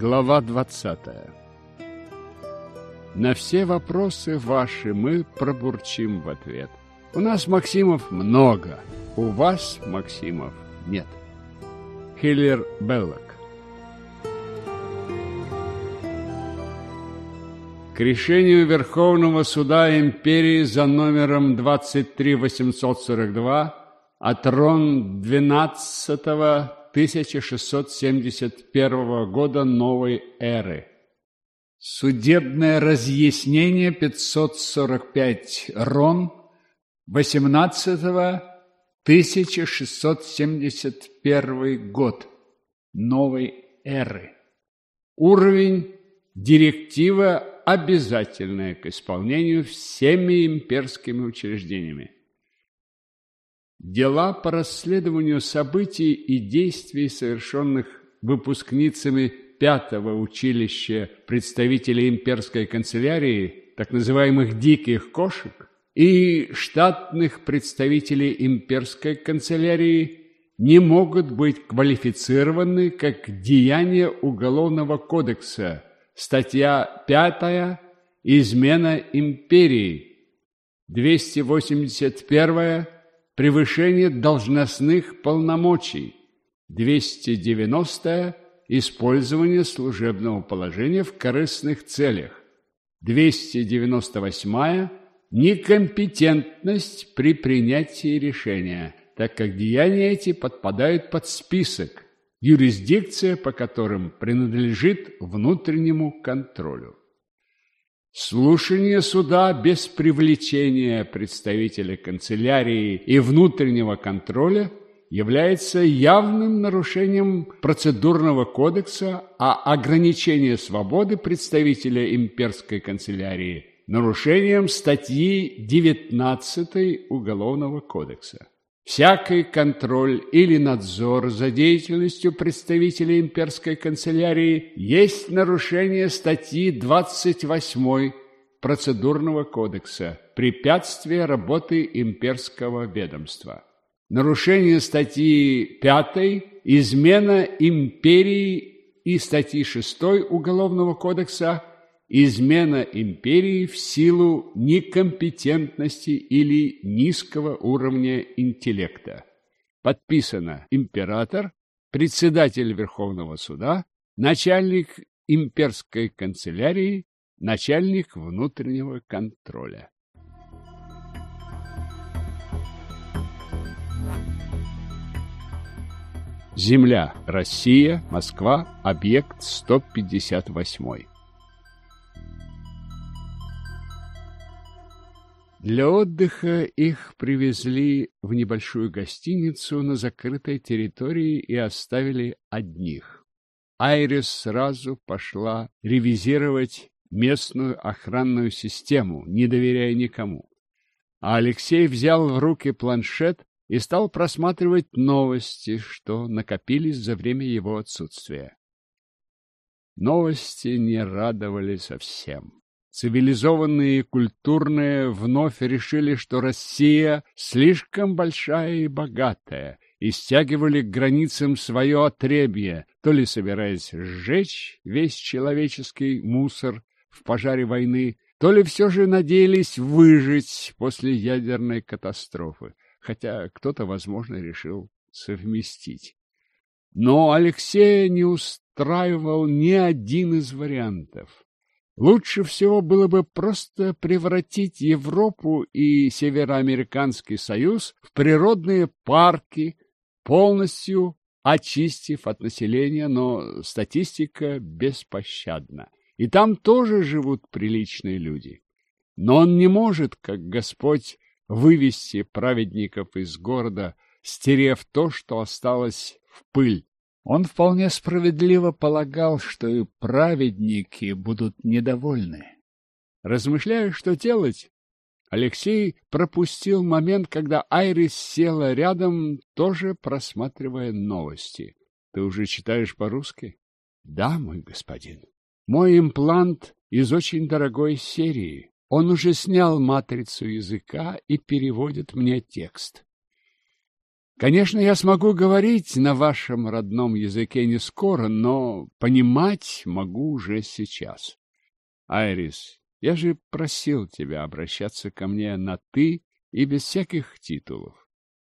Глава 20 На все вопросы ваши мы пробурчим в ответ. У нас Максимов много, у вас Максимов нет. Хиллер Беллок К решению Верховного суда империи за номером 23842 от Рон 12 1671 года новой эры. Судебное разъяснение 545 Рон 18 1671 год новой эры. Уровень директива обязательная к исполнению всеми имперскими учреждениями. Дела по расследованию событий и действий, совершенных выпускницами пятого училища представителей имперской канцелярии, так называемых «диких кошек», и штатных представителей имперской канцелярии не могут быть квалифицированы как деяния Уголовного кодекса, статья 5 «Измена империи», 281 Превышение должностных полномочий. 290. Использование служебного положения в корыстных целях. 298. Некомпетентность при принятии решения, так как деяния эти подпадают под список, юрисдикция по которым принадлежит внутреннему контролю. Слушание суда без привлечения представителя канцелярии и внутреннего контроля является явным нарушением процедурного кодекса, а ограничение свободы представителя имперской канцелярии – нарушением статьи 19 Уголовного кодекса. Всякий контроль или надзор за деятельностью представителей имперской канцелярии есть нарушение статьи 28 Процедурного кодекса «Препятствие работы имперского ведомства». Нарушение статьи 5 «Измена империи» и статьи 6 Уголовного кодекса измена империи в силу некомпетентности или низкого уровня интеллекта. Подписано император, председатель Верховного суда, начальник имперской канцелярии, начальник внутреннего контроля. Земля, Россия, Москва, объект 158. Для отдыха их привезли в небольшую гостиницу на закрытой территории и оставили одних. Айрис сразу пошла ревизировать местную охранную систему, не доверяя никому. А Алексей взял в руки планшет и стал просматривать новости, что накопились за время его отсутствия. Новости не радовали совсем. Цивилизованные и культурные вновь решили, что Россия слишком большая и богатая, и стягивали к границам свое отребье, то ли собираясь сжечь весь человеческий мусор в пожаре войны, то ли все же надеялись выжить после ядерной катастрофы, хотя кто-то, возможно, решил совместить. Но Алексея не устраивал ни один из вариантов. Лучше всего было бы просто превратить Европу и Североамериканский Союз в природные парки, полностью очистив от населения, но статистика беспощадна. И там тоже живут приличные люди. Но он не может, как Господь, вывести праведников из города, стерев то, что осталось в пыль. Он вполне справедливо полагал, что и праведники будут недовольны. Размышляя, что делать, Алексей пропустил момент, когда Айрис села рядом, тоже просматривая новости. — Ты уже читаешь по-русски? — Да, мой господин. Мой имплант из очень дорогой серии. Он уже снял матрицу языка и переводит мне текст. Конечно, я смогу говорить на вашем родном языке не скоро, но понимать могу уже сейчас. Айрис, я же просил тебя обращаться ко мне на «ты» и без всяких титулов.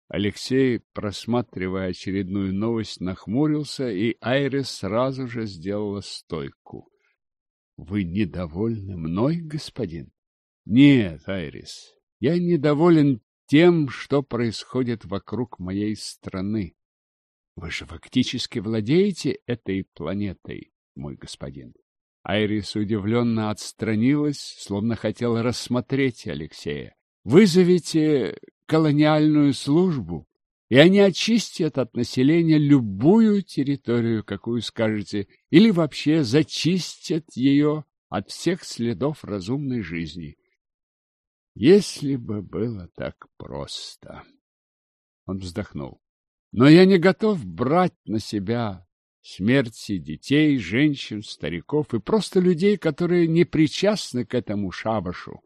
Алексей, просматривая очередную новость, нахмурился, и Айрис сразу же сделала стойку. — Вы недовольны мной, господин? — Нет, Айрис, я недоволен тем, что происходит вокруг моей страны. Вы же фактически владеете этой планетой, мой господин. Айрис удивленно отстранилась, словно хотела рассмотреть Алексея. Вызовите колониальную службу, и они очистят от населения любую территорию, какую скажете, или вообще зачистят ее от всех следов разумной жизни. Если бы было так просто. Он вздохнул. Но я не готов брать на себя смерти детей, женщин, стариков и просто людей, которые не причастны к этому шабашу.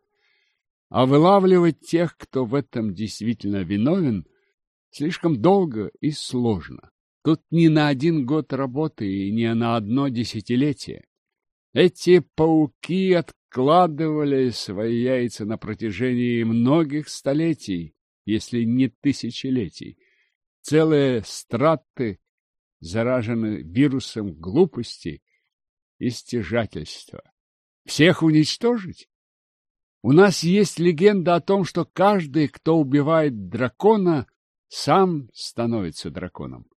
А вылавливать тех, кто в этом действительно виновен, слишком долго и сложно. Тут не на один год работы и не на одно десятилетие. Эти пауки откладывали свои яйца на протяжении многих столетий, если не тысячелетий. Целые страты заражены вирусом глупости и стяжательства. Всех уничтожить? У нас есть легенда о том, что каждый, кто убивает дракона, сам становится драконом.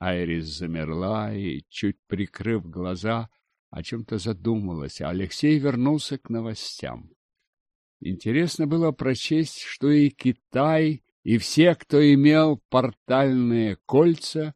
Айрис замерла и, чуть прикрыв глаза, о чем-то задумалась, а Алексей вернулся к новостям. Интересно было прочесть, что и Китай, и все, кто имел портальные кольца,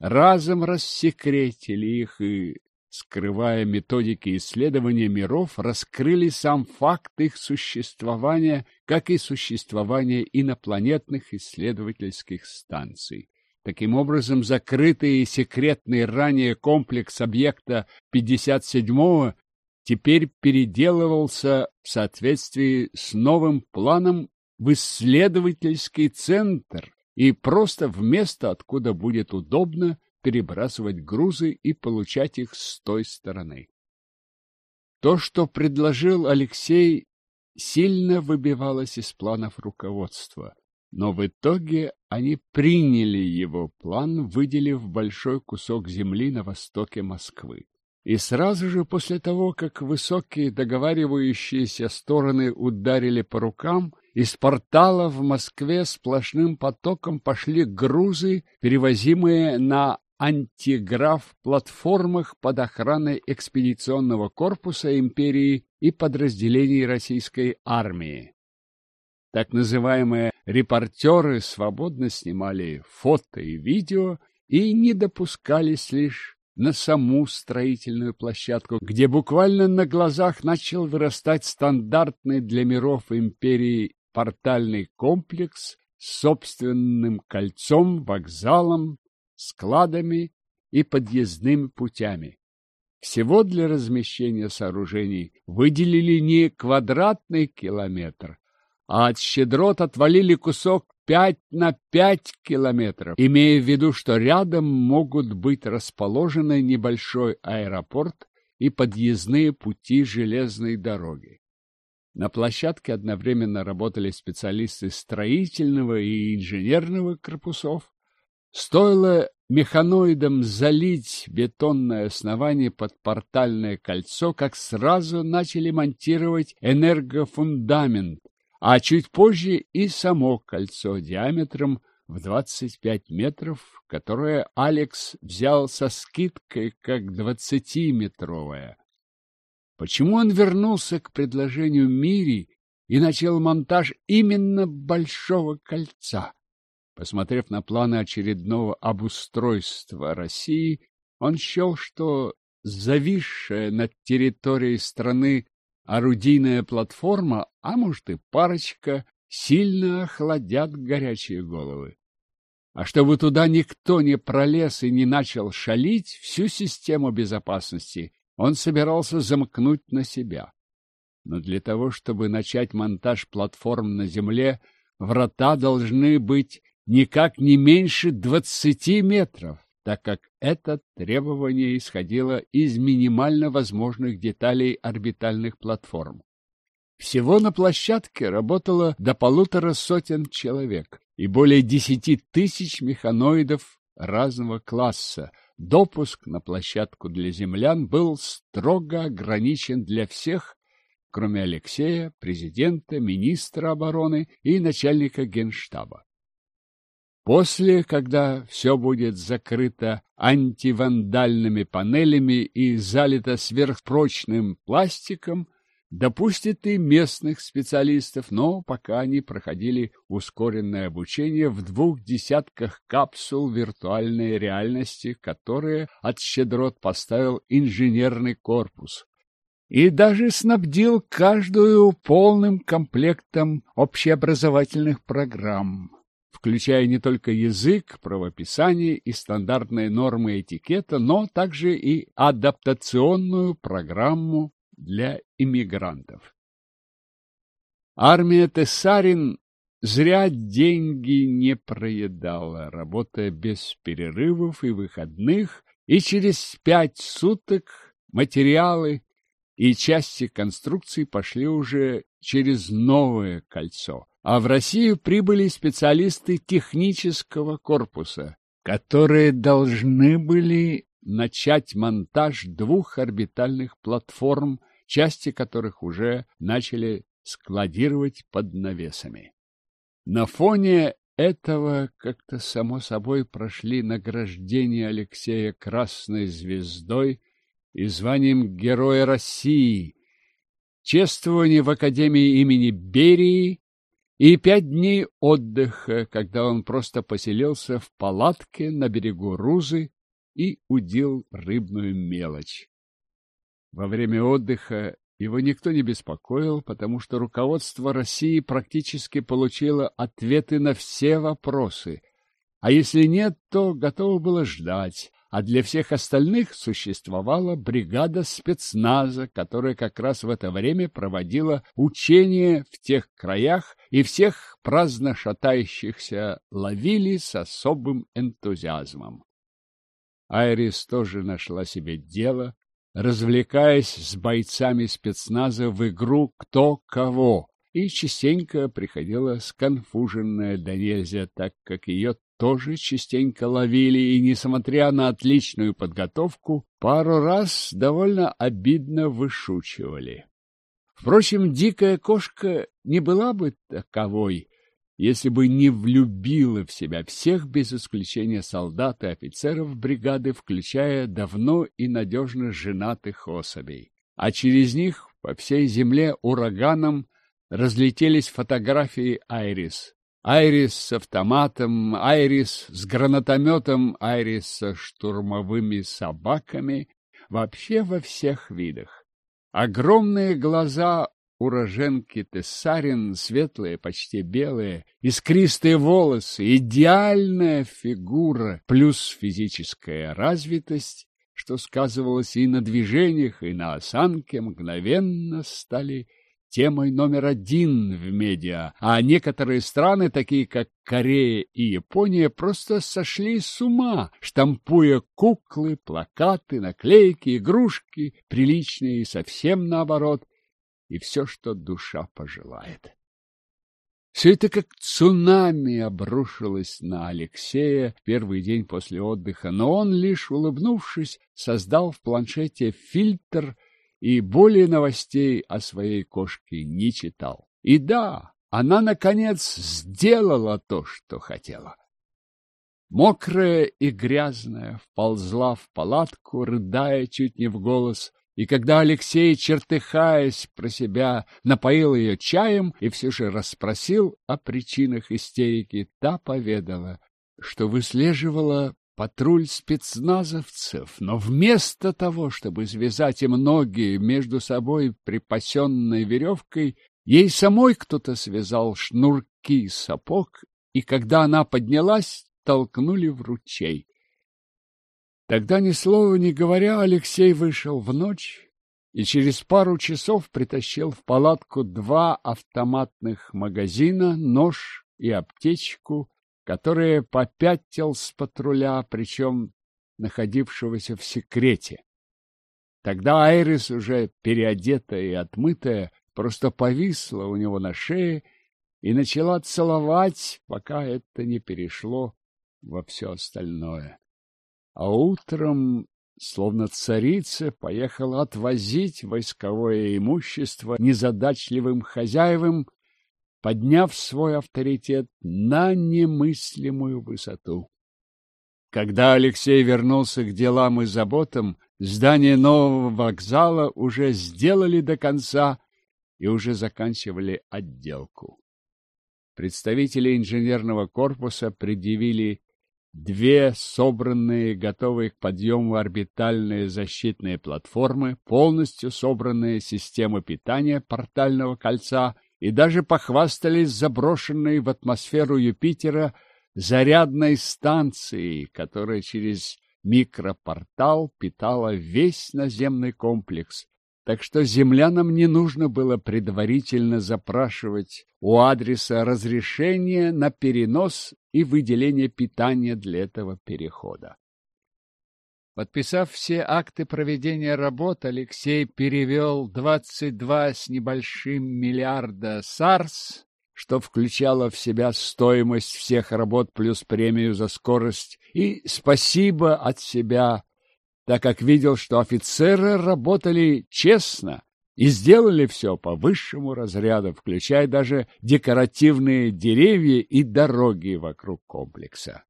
разом рассекретили их и скрывая методики исследования миров, раскрыли сам факт их существования, как и существование инопланетных исследовательских станций. Таким образом, закрытый и секретный ранее комплекс объекта 57-го теперь переделывался в соответствии с новым планом в исследовательский центр и просто в место, откуда будет удобно перебрасывать грузы и получать их с той стороны. То, что предложил Алексей, сильно выбивалось из планов руководства, но в итоге они приняли его план, выделив большой кусок земли на востоке Москвы. И сразу же после того, как высокие договаривающиеся стороны ударили по рукам, из портала в Москве сплошным потоком пошли грузы, перевозимые на антиграф-платформах под охраной экспедиционного корпуса империи и подразделений российской армии. Так называемые репортеры свободно снимали фото и видео и не допускались лишь на саму строительную площадку, где буквально на глазах начал вырастать стандартный для миров империи портальный комплекс с собственным кольцом, вокзалом, складами и подъездными путями. Всего для размещения сооружений выделили не квадратный километр, а от щедрот отвалили кусок пять на пять километров, имея в виду, что рядом могут быть расположены небольшой аэропорт и подъездные пути железной дороги. На площадке одновременно работали специалисты строительного и инженерного корпусов, Стоило механоидам залить бетонное основание под портальное кольцо, как сразу начали монтировать энергофундамент, а чуть позже и само кольцо диаметром в 25 метров, которое Алекс взял со скидкой как 20-метровое. Почему он вернулся к предложению Мири и начал монтаж именно большого кольца? Посмотрев на планы очередного обустройства России, он счел, что зависшая над территорией страны орудийная платформа, а может и парочка, сильно охладят горячие головы. А чтобы туда никто не пролез и не начал шалить, всю систему безопасности он собирался замкнуть на себя. Но для того, чтобы начать монтаж платформ на земле, врата должны быть никак не меньше двадцати метров, так как это требование исходило из минимально возможных деталей орбитальных платформ. Всего на площадке работало до полутора сотен человек и более десяти тысяч механоидов разного класса. Допуск на площадку для землян был строго ограничен для всех, кроме Алексея, президента, министра обороны и начальника генштаба. После, когда все будет закрыто антивандальными панелями и залито сверхпрочным пластиком, допустит и местных специалистов, но пока они проходили ускоренное обучение в двух десятках капсул виртуальной реальности, которые от щедрот поставил инженерный корпус. И даже снабдил каждую полным комплектом общеобразовательных программ, включая не только язык, правописание и стандартные нормы этикета, но также и адаптационную программу для иммигрантов. Армия Тессарин зря деньги не проедала, работая без перерывов и выходных, и через пять суток материалы и части конструкции пошли уже через новое кольцо. А в Россию прибыли специалисты технического корпуса, которые должны были начать монтаж двух орбитальных платформ, части которых уже начали складировать под навесами. На фоне этого как-то само собой прошли награждение Алексея Красной Звездой и званием Героя России, чествование в Академии имени Берии и пять дней отдыха, когда он просто поселился в палатке на берегу Рузы и удил рыбную мелочь. Во время отдыха его никто не беспокоил, потому что руководство России практически получило ответы на все вопросы, а если нет, то готово было ждать, а для всех остальных существовала бригада спецназа, которая как раз в это время проводила учения в тех краях и всех праздно шатающихся ловили с особым энтузиазмом. Айрис тоже нашла себе дело, развлекаясь с бойцами спецназа в игру «Кто кого», и частенько приходила сконфуженная до нельзя, так как ее тоже частенько ловили, и, несмотря на отличную подготовку, пару раз довольно обидно вышучивали. Впрочем, дикая кошка не была бы таковой, если бы не влюбила в себя всех без исключения солдат и офицеров бригады, включая давно и надежно женатых особей. А через них по всей земле ураганом разлетелись фотографии Айрис. Айрис с автоматом, Айрис с гранатометом, Айрис со штурмовыми собаками, вообще во всех видах. Огромные глаза уроженки Тессарин, светлые, почти белые, искристые волосы, идеальная фигура, плюс физическая развитость, что сказывалось и на движениях, и на осанке, мгновенно стали темой номер один в медиа, а некоторые страны, такие как Корея и Япония, просто сошли с ума, штампуя куклы, плакаты, наклейки, игрушки, приличные и совсем наоборот, и все, что душа пожелает. Все это как цунами обрушилось на Алексея в первый день после отдыха, но он, лишь улыбнувшись, создал в планшете фильтр и более новостей о своей кошке не читал. И да, она, наконец, сделала то, что хотела. Мокрая и грязная вползла в палатку, рыдая чуть не в голос, и когда Алексей, чертыхаясь про себя, напоил ее чаем и все же расспросил о причинах истерики, та поведала, что выслеживала патруль спецназовцев, но вместо того, чтобы связать им ноги между собой припасенной веревкой, ей самой кто-то связал шнурки сапог, и когда она поднялась, толкнули в ручей. Тогда, ни слова не говоря, Алексей вышел в ночь и через пару часов притащил в палатку два автоматных магазина, нож и аптечку, который попятил с патруля, причем находившегося в секрете. Тогда Айрис, уже переодетая и отмытая, просто повисла у него на шее и начала целовать, пока это не перешло во все остальное. А утром, словно царица, поехала отвозить войсковое имущество незадачливым хозяевам, подняв свой авторитет на немыслимую высоту. Когда Алексей вернулся к делам и заботам, здание нового вокзала уже сделали до конца и уже заканчивали отделку. Представители инженерного корпуса предъявили две собранные, готовые к подъему орбитальные защитные платформы, полностью собранные системы питания портального кольца и даже похвастались заброшенной в атмосферу Юпитера зарядной станцией, которая через микропортал питала весь наземный комплекс, так что землянам не нужно было предварительно запрашивать у адреса разрешение на перенос и выделение питания для этого перехода. Подписав все акты проведения работ, Алексей перевел 22 с небольшим миллиарда САРС что включало в себя стоимость всех работ плюс премию за скорость, и спасибо от себя, так как видел, что офицеры работали честно и сделали все по высшему разряду, включая даже декоративные деревья и дороги вокруг комплекса.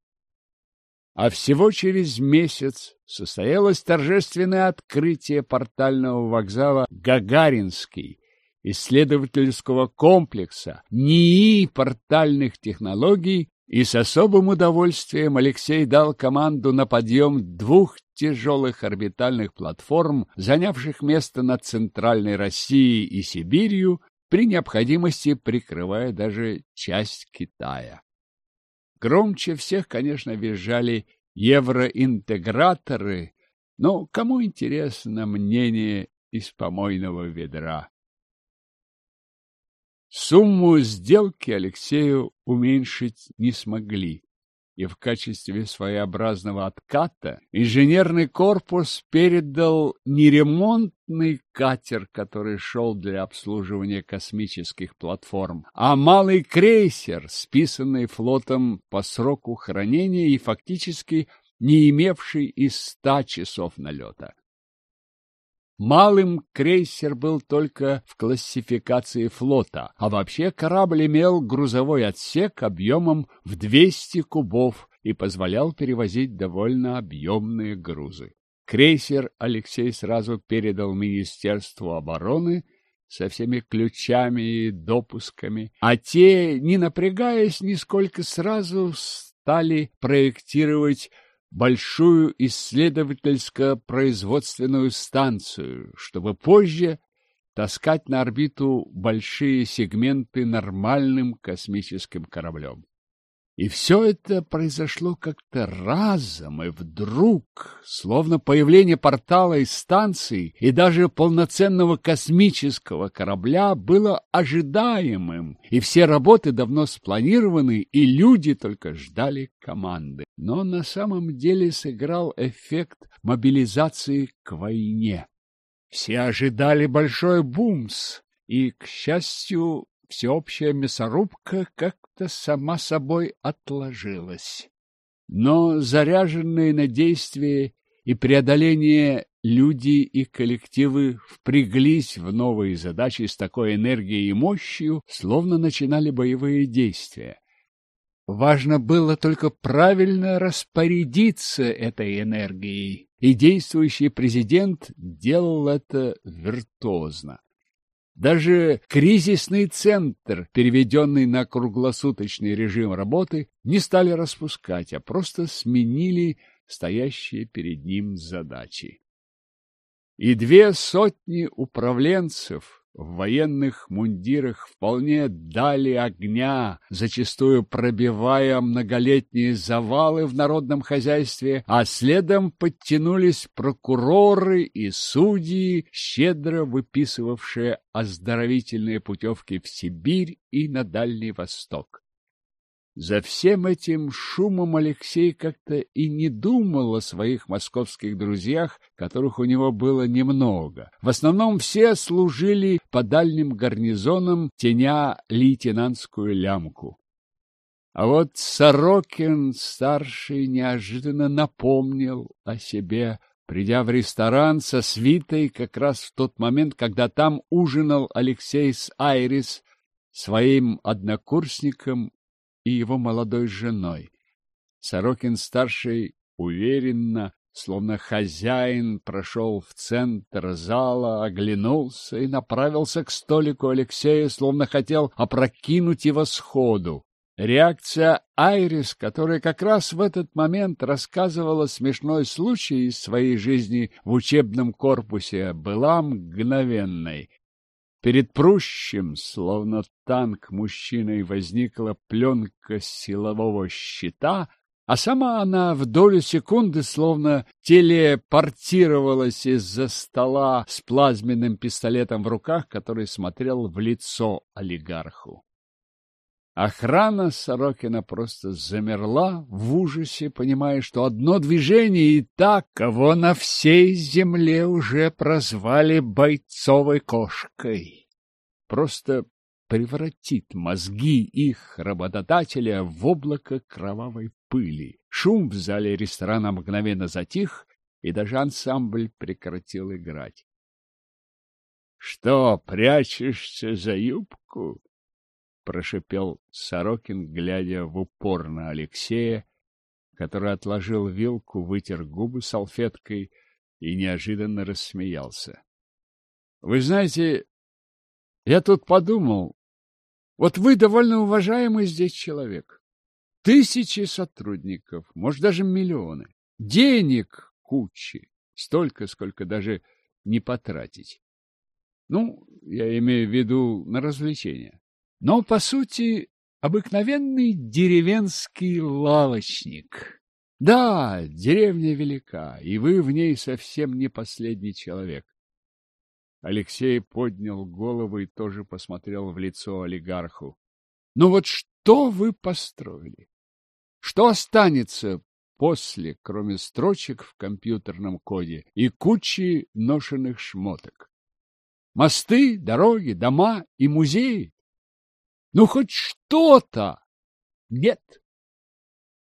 А всего через месяц состоялось торжественное открытие портального вокзала «Гагаринский», исследовательского комплекса НИИ портальных технологий, и с особым удовольствием Алексей дал команду на подъем двух тяжелых орбитальных платформ, занявших место над Центральной Россией и Сибирью, при необходимости прикрывая даже часть Китая. Громче всех, конечно, визжали евроинтеграторы, но кому интересно мнение из помойного ведра? Сумму сделки Алексею уменьшить не смогли, и в качестве своеобразного отката инженерный корпус передал не ремонтный катер, который шел для обслуживания космических платформ, а малый крейсер, списанный флотом по сроку хранения и фактически не имевший и ста часов налета. Малым крейсер был только в классификации флота, а вообще корабль имел грузовой отсек объемом в 200 кубов и позволял перевозить довольно объемные грузы. Крейсер Алексей сразу передал Министерству обороны со всеми ключами и допусками, а те, не напрягаясь нисколько, сразу стали проектировать большую исследовательско-производственную станцию, чтобы позже таскать на орбиту большие сегменты нормальным космическим кораблем. И все это произошло как-то разом и вдруг, словно появление портала из станции и даже полноценного космического корабля было ожидаемым, и все работы давно спланированы, и люди только ждали команды. Но на самом деле сыграл эффект мобилизации к войне. Все ожидали большой бумс, и, к счастью, всеобщая мясорубка как-то сама собой отложилась. Но заряженные на действие и преодоление люди и коллективы впряглись в новые задачи с такой энергией и мощью, словно начинали боевые действия. Важно было только правильно распорядиться этой энергией, и действующий президент делал это виртуозно. Даже кризисный центр, переведенный на круглосуточный режим работы, не стали распускать, а просто сменили стоящие перед ним задачи. И две сотни управленцев в военных мундирах вполне дали огня, зачастую пробивая многолетние завалы в народном хозяйстве, а следом подтянулись прокуроры и судьи, щедро выписывавшие оздоровительные путевки в Сибирь и на Дальний Восток. За всем этим шумом Алексей как-то и не думал о своих московских друзьях, которых у него было немного. В основном все служили по дальним гарнизонам, теня лейтенантскую лямку. А вот Сорокин старший неожиданно напомнил о себе, придя в ресторан со свитой как раз в тот момент, когда там ужинал Алексей с Айрис, своим однокурсником и его молодой женой. Сорокин-старший уверенно, словно хозяин, прошел в центр зала, оглянулся и направился к столику Алексея, словно хотел опрокинуть его сходу. Реакция Айрис, которая как раз в этот момент рассказывала смешной случай из своей жизни в учебном корпусе, была мгновенной. Перед прущим, словно танк мужчиной, возникла пленка силового щита, а сама она в долю секунды словно телепортировалась из-за стола с плазменным пистолетом в руках, который смотрел в лицо олигарху. Охрана Сорокина просто замерла в ужасе, понимая, что одно движение и так, кого на всей земле уже прозвали бойцовой кошкой, просто превратит мозги их работодателя в облако кровавой пыли. Шум в зале ресторана мгновенно затих, и даже ансамбль прекратил играть. — Что, прячешься за юбку? — прошипел Сорокин, глядя в упор на Алексея, который отложил вилку, вытер губы салфеткой и неожиданно рассмеялся. — Вы знаете, я тут подумал, вот вы довольно уважаемый здесь человек. Тысячи сотрудников, может, даже миллионы. Денег кучи, столько, сколько даже не потратить. Ну, я имею в виду на развлечения но, по сути, обыкновенный деревенский лавочник. Да, деревня велика, и вы в ней совсем не последний человек. Алексей поднял голову и тоже посмотрел в лицо олигарху. Ну вот что вы построили? Что останется после, кроме строчек в компьютерном коде и кучи ношенных шмоток? Мосты, дороги, дома и музеи? Ну, хоть что-то! Нет.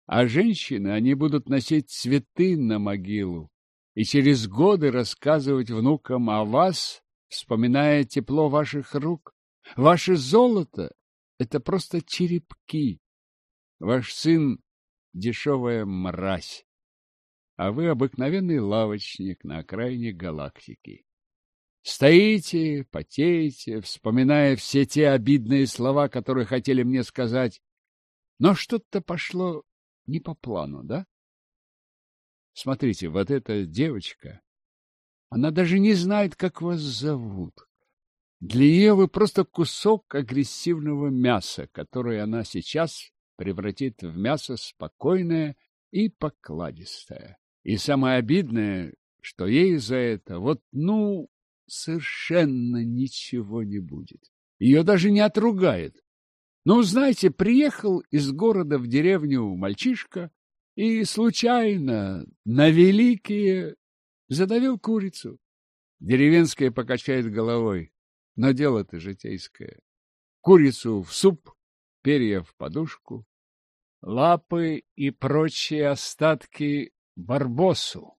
А женщины, они будут носить цветы на могилу и через годы рассказывать внукам о вас, вспоминая тепло ваших рук. Ваше золото — это просто черепки. Ваш сын — дешевая мразь, а вы обыкновенный лавочник на окраине галактики. Стоите, потеете, вспоминая все те обидные слова, которые хотели мне сказать. Но что-то пошло не по плану, да? Смотрите, вот эта девочка, она даже не знает, как вас зовут. Для нее вы просто кусок агрессивного мяса, которое она сейчас превратит в мясо спокойное и покладистое. И самое обидное, что ей за это вот, ну, совершенно ничего не будет. Ее даже не отругает. Но, знаете, приехал из города в деревню мальчишка и случайно на великие задавил курицу. Деревенская покачает головой, но дело-то житейское. Курицу в суп, перья в подушку, лапы и прочие остатки барбосу.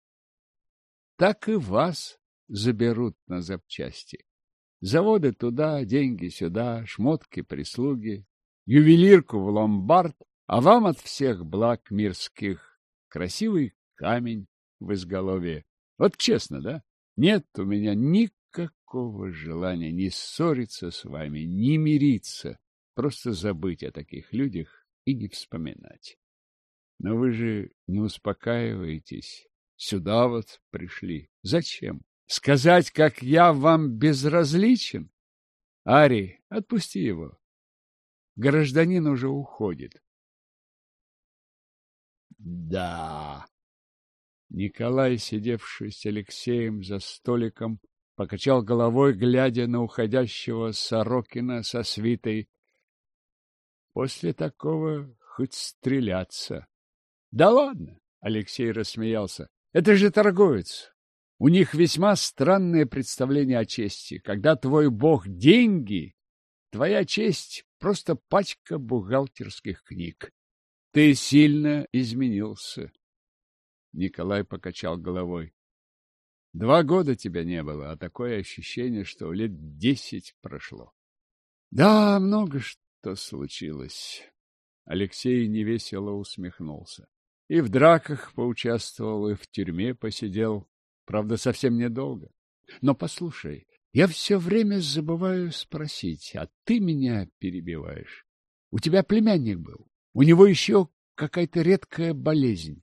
Так и вас заберут на запчасти. Заводы туда, деньги сюда, шмотки прислуги, ювелирку в ломбард, а вам от всех благ мирских красивый камень в изголовье. Вот честно, да? Нет у меня никакого желания ни ссориться с вами, ни мириться, просто забыть о таких людях и не вспоминать. Но вы же не успокаиваетесь. Сюда вот пришли. Зачем? Сказать, как я вам безразличен? Ари, отпусти его. Гражданин уже уходит. Да. Николай, сидевший с Алексеем за столиком, покачал головой, глядя на уходящего Сорокина со свитой. После такого хоть стреляться. — Да ладно, — Алексей рассмеялся, — это же торговец. У них весьма странное представление о чести. Когда твой бог — деньги, твоя честь — просто пачка бухгалтерских книг. Ты сильно изменился. Николай покачал головой. Два года тебя не было, а такое ощущение, что лет десять прошло. Да, много что случилось. Алексей невесело усмехнулся. И в драках поучаствовал, и в тюрьме посидел. Правда, совсем недолго. Но послушай, я все время забываю спросить, а ты меня перебиваешь. У тебя племянник был. У него еще какая-то редкая болезнь.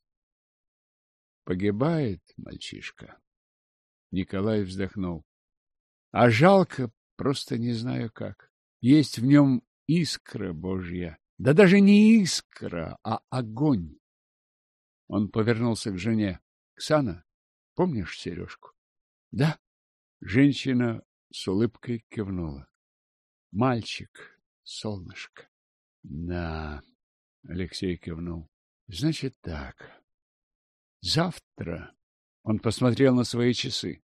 Погибает мальчишка. Николай вздохнул. А жалко, просто не знаю как. Есть в нем искра Божья. Да даже не искра, а огонь. Он повернулся к жене. — Ксана, помнишь сережку? — Да. Женщина с улыбкой кивнула. — Мальчик, солнышко. — Да, — Алексей кивнул. — Значит так. Завтра он посмотрел на свои часы.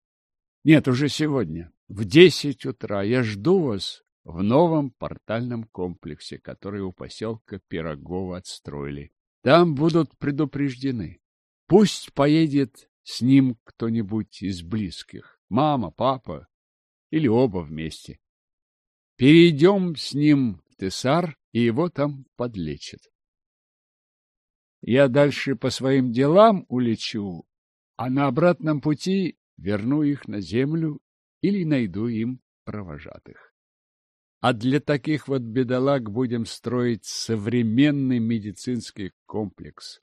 Нет, уже сегодня. В десять утра я жду вас в новом портальном комплексе, который у поселка Пирогова отстроили. Там будут предупреждены. Пусть поедет с ним кто-нибудь из близких. Мама, папа или оба вместе. Перейдем с ним в Тесар, и его там подлечат. Я дальше по своим делам улечу, а на обратном пути верну их на землю или найду им провожатых. А для таких вот бедолаг будем строить современный медицинский комплекс.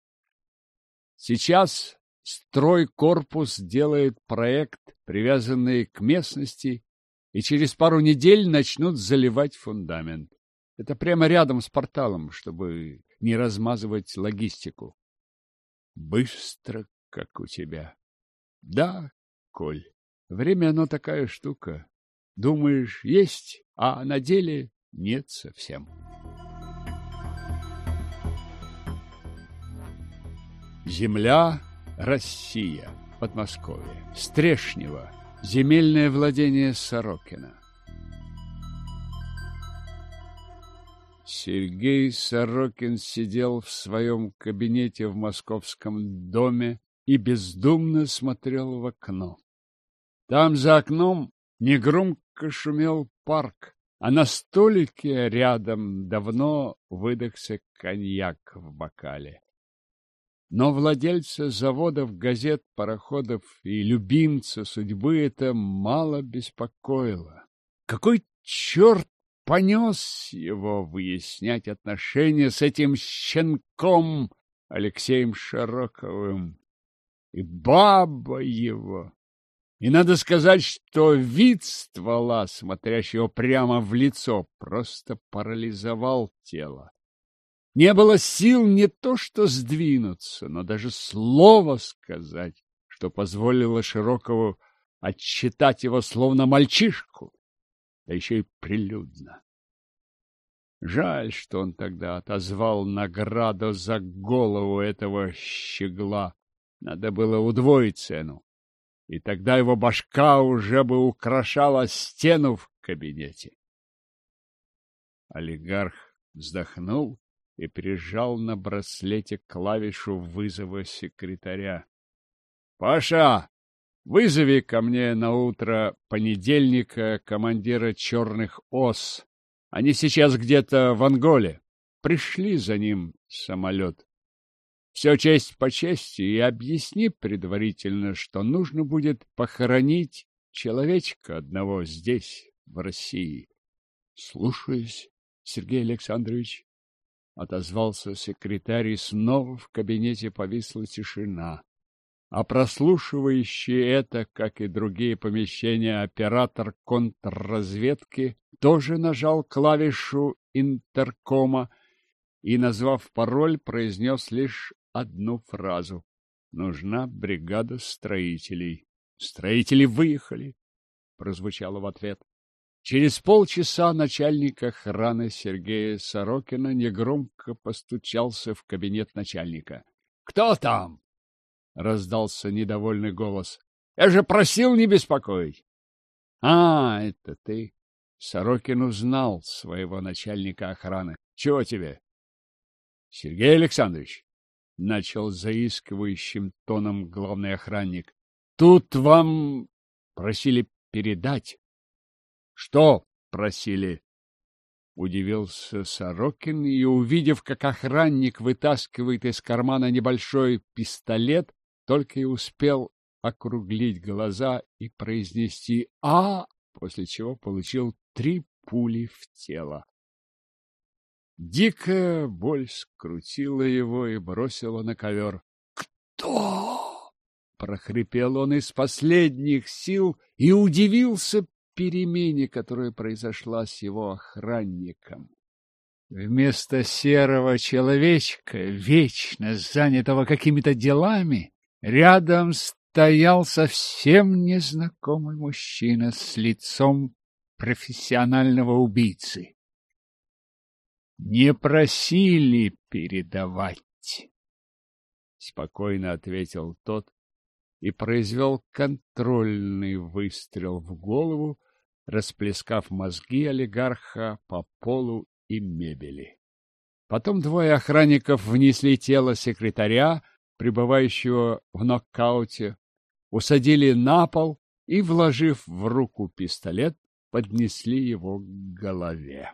Сейчас стройкорпус делает проект, привязанный к местности, и через пару недель начнут заливать фундамент. Это прямо рядом с порталом, чтобы не размазывать логистику. Быстро, как у тебя. Да, Коль. Время оно такая штука. Думаешь, есть, а на деле нет совсем. Земля Россия, Подмосковье, Стрешнево, земельное владение Сорокина. Сергей Сорокин сидел в своем кабинете в московском доме и бездумно смотрел в окно. Там за окном негромко шумел парк, а на столике рядом давно выдохся коньяк в бокале. Но владельца заводов, газет, пароходов и любимца судьбы это мало беспокоило. Какой черт понес его выяснять отношения с этим щенком Алексеем Широковым? И баба его! И надо сказать, что вид ствола, смотрящего прямо в лицо, просто парализовал тело. Не было сил не то что сдвинуться, но даже слово сказать, что позволило Широкову отчитать его словно мальчишку, да еще и прилюдно. Жаль, что он тогда отозвал награду за голову этого щегла. Надо было удвоить цену и тогда его башка уже бы украшала стену в кабинете. Олигарх вздохнул и прижал на браслете клавишу вызова секретаря. — Паша, вызови ко мне на утро понедельника командира черных ос. Они сейчас где-то в Анголе. Пришли за ним самолет. Все честь по чести и объясни предварительно, что нужно будет похоронить человечка одного здесь, в России. — Слушаюсь, Сергей Александрович. Отозвался секретарь, и снова в кабинете повисла тишина. А прослушивающий это, как и другие помещения, оператор контрразведки тоже нажал клавишу интеркома и, назвав пароль, произнес лишь одну фразу. Нужна бригада строителей. Строители выехали, прозвучало в ответ. Через полчаса начальник охраны Сергея Сорокина негромко постучался в кабинет начальника. — Кто там? — раздался недовольный голос. — Я же просил не беспокоить. — А, это ты. Сорокин узнал своего начальника охраны. — Чего тебе? — Сергей Александрович, — начал заискивающим тоном главный охранник, — тут вам просили передать. — Что просили? Удивился Сорокин и, увидев, как охранник вытаскивает из кармана небольшой пистолет, только и успел округлить глаза и произнести «А!», после чего получил три пули в тело. Дикая боль скрутила его и бросила на ковер. «Кто?» — прохрипел он из последних сил и удивился перемене, которая произошла с его охранником. Вместо серого человечка, вечно занятого какими-то делами, рядом стоял совсем незнакомый мужчина с лицом профессионального убийцы. Не просили передавать. Спокойно ответил тот и произвел контрольный выстрел в голову, расплескав мозги олигарха по полу и мебели. Потом двое охранников внесли тело секретаря, пребывающего в нокауте, усадили на пол и, вложив в руку пистолет, поднесли его к голове.